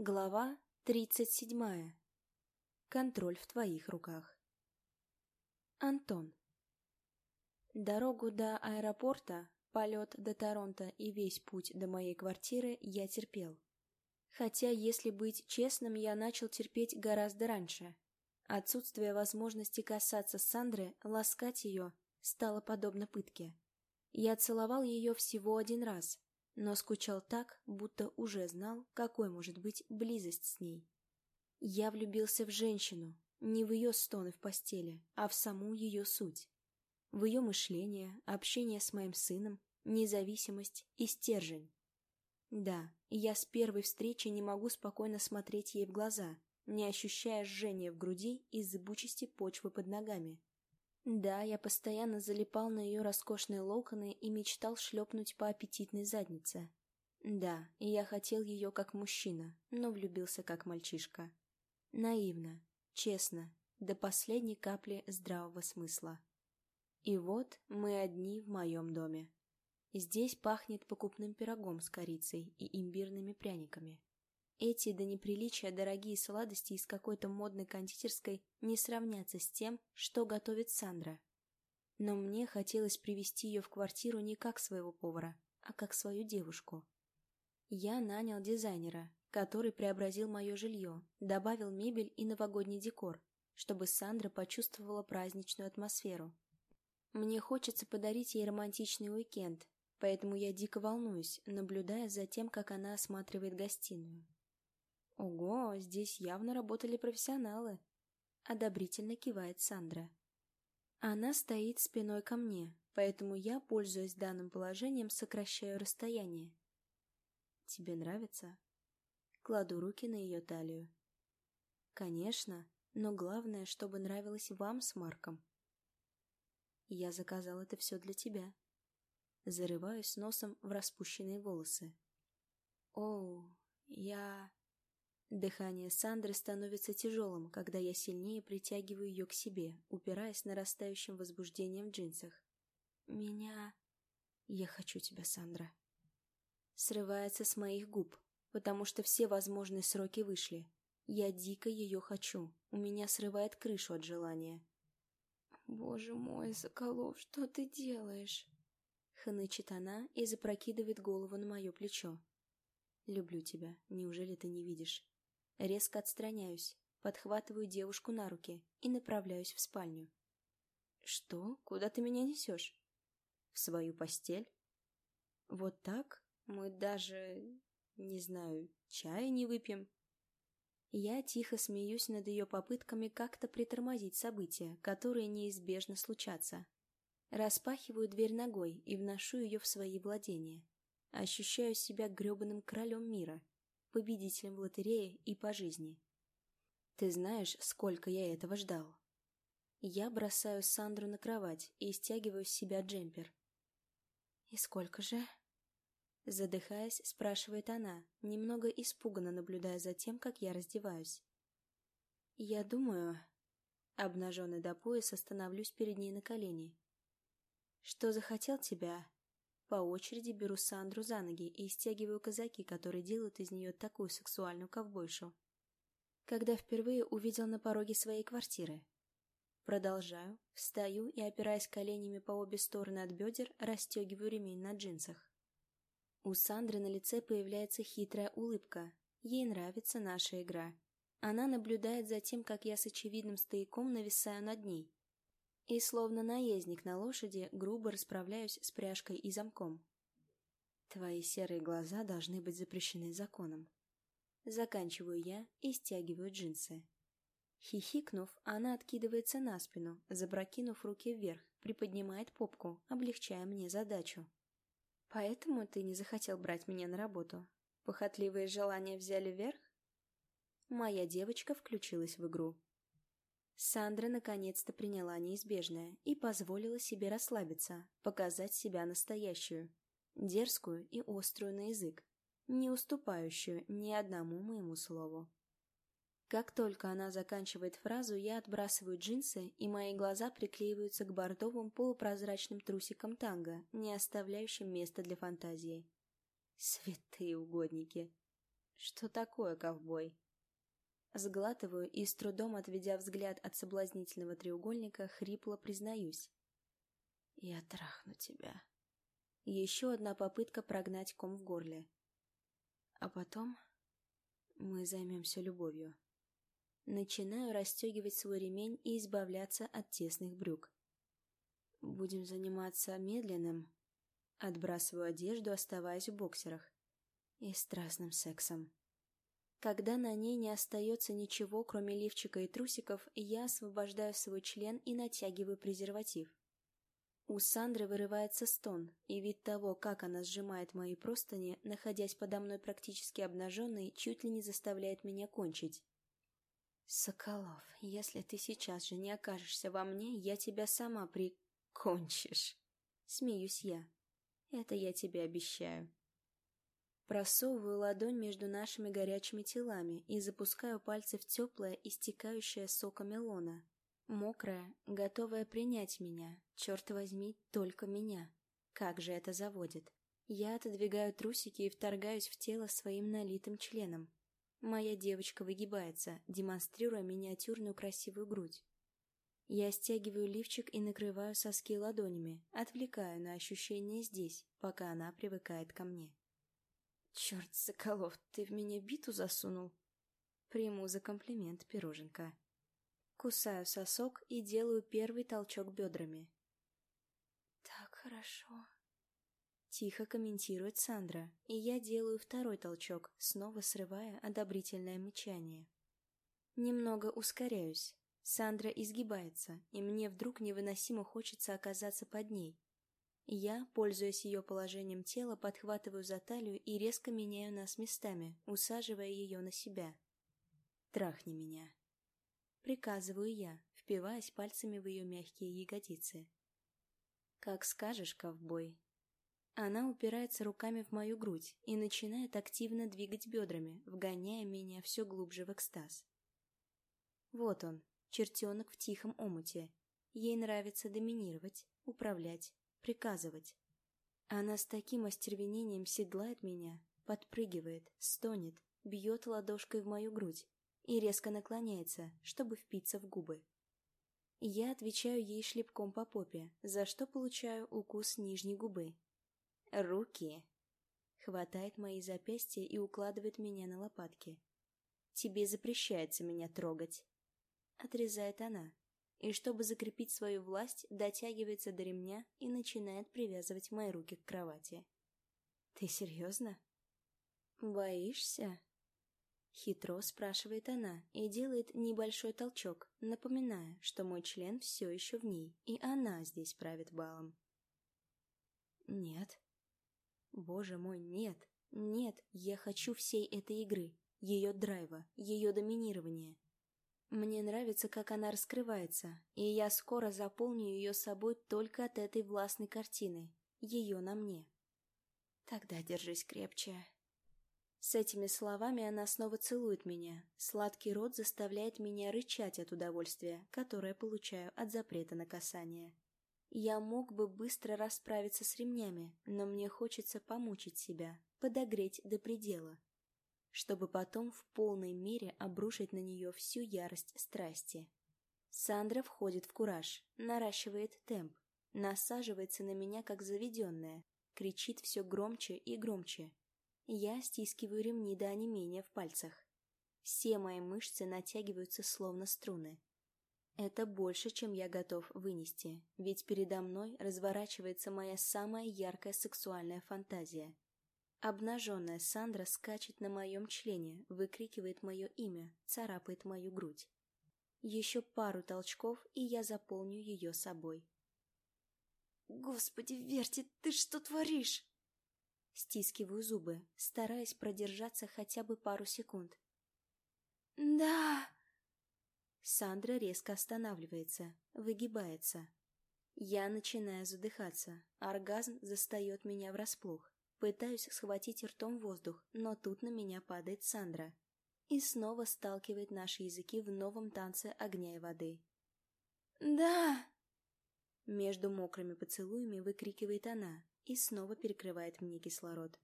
Глава тридцать седьмая. Контроль в твоих руках. Антон. Дорогу до аэропорта, полет до Торонто и весь путь до моей квартиры я терпел. Хотя, если быть честным, я начал терпеть гораздо раньше. Отсутствие возможности касаться Сандры, ласкать ее, стало подобно пытке. Я целовал ее всего один раз, но скучал так, будто уже знал, какой может быть близость с ней. Я влюбился в женщину, не в ее стоны в постели, а в саму ее суть. В ее мышление, общение с моим сыном, независимость и стержень. Да, я с первой встречи не могу спокойно смотреть ей в глаза, не ощущая жжения в груди и зыбучести почвы под ногами. Да, я постоянно залипал на ее роскошные локоны и мечтал шлепнуть по аппетитной заднице. Да, я хотел ее как мужчина, но влюбился как мальчишка. Наивно, честно, до последней капли здравого смысла. И вот мы одни в моем доме. Здесь пахнет покупным пирогом с корицей и имбирными пряниками. Эти до неприличия дорогие сладости из какой-то модной кондитерской не сравнятся с тем, что готовит Сандра. Но мне хотелось привести ее в квартиру не как своего повара, а как свою девушку. Я нанял дизайнера, который преобразил мое жилье, добавил мебель и новогодний декор, чтобы Сандра почувствовала праздничную атмосферу. Мне хочется подарить ей романтичный уикенд, поэтому я дико волнуюсь, наблюдая за тем, как она осматривает гостиную. Ого, здесь явно работали профессионалы. Одобрительно кивает Сандра. Она стоит спиной ко мне, поэтому я, пользуясь данным положением, сокращаю расстояние. Тебе нравится? Кладу руки на ее талию. Конечно, но главное, чтобы нравилось вам с Марком. Я заказал это все для тебя. Зарываюсь носом в распущенные волосы. О, я... Дыхание Сандры становится тяжелым, когда я сильнее притягиваю ее к себе, упираясь нарастающим возбуждением в джинсах. «Меня... Я хочу тебя, Сандра». Срывается с моих губ, потому что все возможные сроки вышли. Я дико ее хочу, у меня срывает крышу от желания. «Боже мой, Соколов, что ты делаешь?» Хнычет она и запрокидывает голову на мое плечо. «Люблю тебя, неужели ты не видишь?» Резко отстраняюсь, подхватываю девушку на руки и направляюсь в спальню. «Что? Куда ты меня несешь?» «В свою постель?» «Вот так? Мы даже, не знаю, чая не выпьем?» Я тихо смеюсь над ее попытками как-то притормозить события, которые неизбежно случатся. Распахиваю дверь ногой и вношу ее в свои владения. Ощущаю себя гребаным королем мира — победителем в лотерее и по жизни. Ты знаешь, сколько я этого ждал. Я бросаю Сандру на кровать и стягиваю с себя джемпер. «И сколько же?» Задыхаясь, спрашивает она, немного испуганно наблюдая за тем, как я раздеваюсь. «Я думаю...» Обнаженный до пояса становлюсь перед ней на колени. «Что захотел тебя, по очереди беру Сандру за ноги и стягиваю казаки, которые делают из нее такую сексуальную ковбойшу. Когда впервые увидел на пороге своей квартиры. Продолжаю, встаю и, опираясь коленями по обе стороны от бедер, расстегиваю ремень на джинсах. У Сандры на лице появляется хитрая улыбка. Ей нравится наша игра. Она наблюдает за тем, как я с очевидным стояком нависаю над ней, и, словно наездник на лошади, грубо расправляюсь с пряжкой и замком. Твои серые глаза должны быть запрещены законом. Заканчиваю я и стягиваю джинсы. Хихикнув, она откидывается на спину, запрокинув руки вверх, приподнимает попку, облегчая мне задачу. «Поэтому ты не захотел брать меня на работу? Похотливые желания взяли вверх?» Моя девочка включилась в игру. Сандра наконец-то приняла неизбежное и позволила себе расслабиться, показать себя настоящую, дерзкую и острую на язык, не уступающую ни одному моему слову. Как только она заканчивает фразу, я отбрасываю джинсы, и мои глаза приклеиваются к бордовым полупрозрачным трусикам танго, не оставляющим места для фантазии. Святые угодники! Что такое, ковбой? Сглатываю и, с трудом отведя взгляд от соблазнительного треугольника, хрипло признаюсь. «Я трахну тебя». Еще одна попытка прогнать ком в горле. А потом мы займемся любовью. Начинаю расстегивать свой ремень и избавляться от тесных брюк. Будем заниматься медленным. Отбрасываю одежду, оставаясь в боксерах. И страстным сексом. Когда на ней не остается ничего, кроме лифчика и трусиков, я освобождаю свой член и натягиваю презерватив. У Сандры вырывается стон, и вид того, как она сжимает мои простыни, находясь подо мной практически обнаженной, чуть ли не заставляет меня кончить. «Соколов, если ты сейчас же не окажешься во мне, я тебя сама прикончишь!» Смеюсь я. «Это я тебе обещаю». Просовываю ладонь между нашими горячими телами и запускаю пальцы в теплое, истекающее соком мелона, Мокрая, готовая принять меня. Черт возьми, только меня. Как же это заводит. Я отодвигаю трусики и вторгаюсь в тело своим налитым членом. Моя девочка выгибается, демонстрируя миниатюрную красивую грудь. Я стягиваю лифчик и накрываю соски ладонями, отвлекаю на ощущение здесь, пока она привыкает ко мне. «Черт, Соколов, ты в меня биту засунул?» Приму за комплимент пироженка. Кусаю сосок и делаю первый толчок бедрами. «Так хорошо», — тихо комментирует Сандра, и я делаю второй толчок, снова срывая одобрительное мычание. Немного ускоряюсь. Сандра изгибается, и мне вдруг невыносимо хочется оказаться под ней. Я, пользуясь ее положением тела, подхватываю за талию и резко меняю нас местами, усаживая ее на себя. «Трахни меня», Приказываю я, впиваясь пальцами в ее мягкие ягодицы. «Как скажешь, ковбой». Она упирается руками в мою грудь и начинает активно двигать бедрами, вгоняя меня все глубже в экстаз. Вот он, чертенок в тихом омуте. Ей нравится доминировать, управлять, приказывать. Она с таким остервенением седлает меня, подпрыгивает, стонет, бьет ладошкой в мою грудь, и резко наклоняется, чтобы впиться в губы. Я отвечаю ей шлепком по попе, за что получаю укус нижней губы. «Руки!» Хватает мои запястья и укладывает меня на лопатки. «Тебе запрещается меня трогать!» Отрезает она, и чтобы закрепить свою власть, дотягивается до ремня и начинает привязывать мои руки к кровати. «Ты серьезно?» «Боишься?» Хитро спрашивает она и делает небольшой толчок, напоминая, что мой член все еще в ней, и она здесь правит балом. Нет. Боже мой, нет. Нет, я хочу всей этой игры, ее драйва, ее доминирования. Мне нравится, как она раскрывается, и я скоро заполню ее собой только от этой властной картины, ее на мне. Тогда держись крепче, с этими словами она снова целует меня. Сладкий рот заставляет меня рычать от удовольствия, которое получаю от запрета на касание. Я мог бы быстро расправиться с ремнями, но мне хочется помучить себя, подогреть до предела, чтобы потом в полной мере обрушить на нее всю ярость страсти. Сандра входит в кураж, наращивает темп, насаживается на меня как заведенная, кричит все громче и громче, я стискиваю ремни до онемения в пальцах. Все мои мышцы натягиваются словно струны. Это больше, чем я готов вынести, ведь передо мной разворачивается моя самая яркая сексуальная фантазия. Обнаженная Сандра скачет на моем члене, выкрикивает мое имя, царапает мою грудь. Еще пару толчков, и я заполню ее собой. «Господи, Верти, ты что творишь?» Стискиваю зубы, стараясь продержаться хотя бы пару секунд. «Да!» Сандра резко останавливается, выгибается. Я начинаю задыхаться. Оргазм застает меня врасплох. Пытаюсь схватить ртом воздух, но тут на меня падает Сандра. И снова сталкивает наши языки в новом танце огня и воды. «Да!» Между мокрыми поцелуями выкрикивает она, и снова перекрывает мне кислород.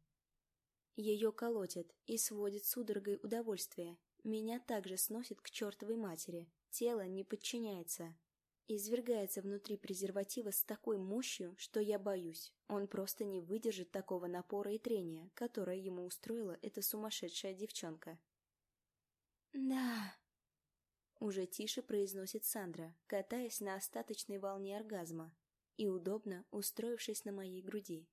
Ее колотит и сводит судорогой удовольствие. Меня также сносит к чертовой матери. Тело не подчиняется. Извергается внутри презерватива с такой мощью, что я боюсь. Он просто не выдержит такого напора и трения, которое ему устроила эта сумасшедшая девчонка. «Да», — уже тише произносит Сандра, катаясь на остаточной волне оргазма и удобно устроившись на моей груди.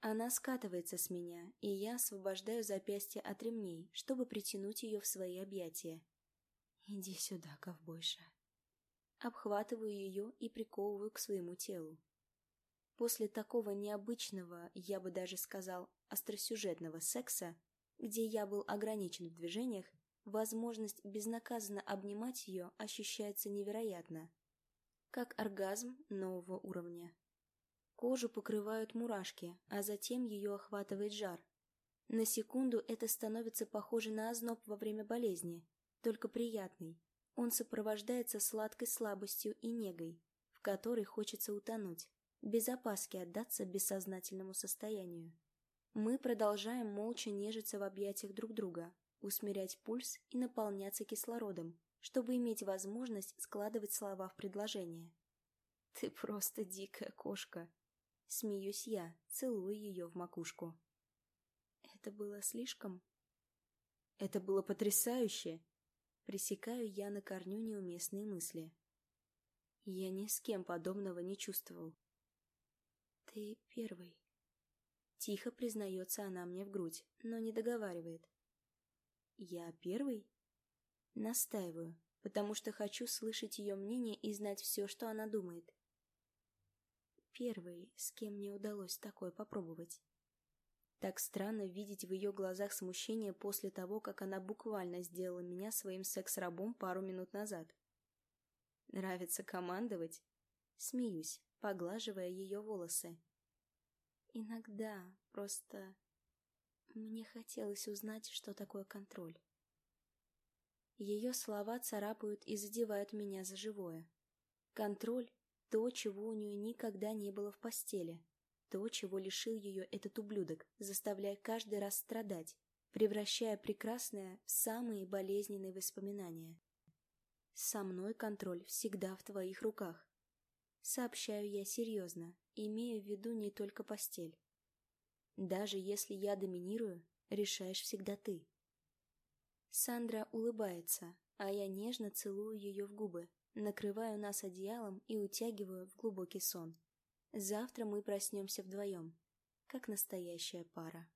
Она скатывается с меня, и я освобождаю запястье от ремней, чтобы притянуть ее в свои объятия. «Иди сюда, ковбойша». Обхватываю ее и приковываю к своему телу. После такого необычного, я бы даже сказал, остросюжетного секса, где я был ограничен в движениях, возможность безнаказанно обнимать ее ощущается невероятно. Как оргазм нового уровня. Кожу покрывают мурашки, а затем ее охватывает жар. На секунду это становится похоже на озноб во время болезни, только приятный. Он сопровождается сладкой слабостью и негой, в которой хочется утонуть, без опаски отдаться бессознательному состоянию. Мы продолжаем молча нежиться в объятиях друг друга, усмирять пульс и наполняться кислородом, чтобы иметь возможность складывать слова в предложение. «Ты просто дикая кошка», Смеюсь я, целую ее в макушку. Это было слишком? Это было потрясающе! Пресекаю я на корню неуместные мысли. Я ни с кем подобного не чувствовал. Ты первый. Тихо признается она мне в грудь, но не договаривает. Я первый? Настаиваю, потому что хочу слышать ее мнение и знать все, что она думает. Первый, с кем мне удалось такое попробовать. Так странно видеть в ее глазах смущение после того, как она буквально сделала меня своим секс-рабом пару минут назад. Нравится командовать? Смеюсь, поглаживая ее волосы. Иногда просто... Мне хотелось узнать, что такое контроль. Ее слова царапают и задевают меня за живое. Контроль то, чего у нее никогда не было в постели. То, чего лишил ее этот ублюдок, заставляя каждый раз страдать, превращая прекрасное в самые болезненные воспоминания. «Со мной контроль всегда в твоих руках», Сообщаю я серьезно, имея в виду не только постель. Даже если я доминирую, решаешь всегда ты. Сандра улыбается, а я нежно целую ее в губы, накрываю нас одеялом и утягиваю в глубокий сон. Завтра мы проснемся вдвоем, как настоящая пара.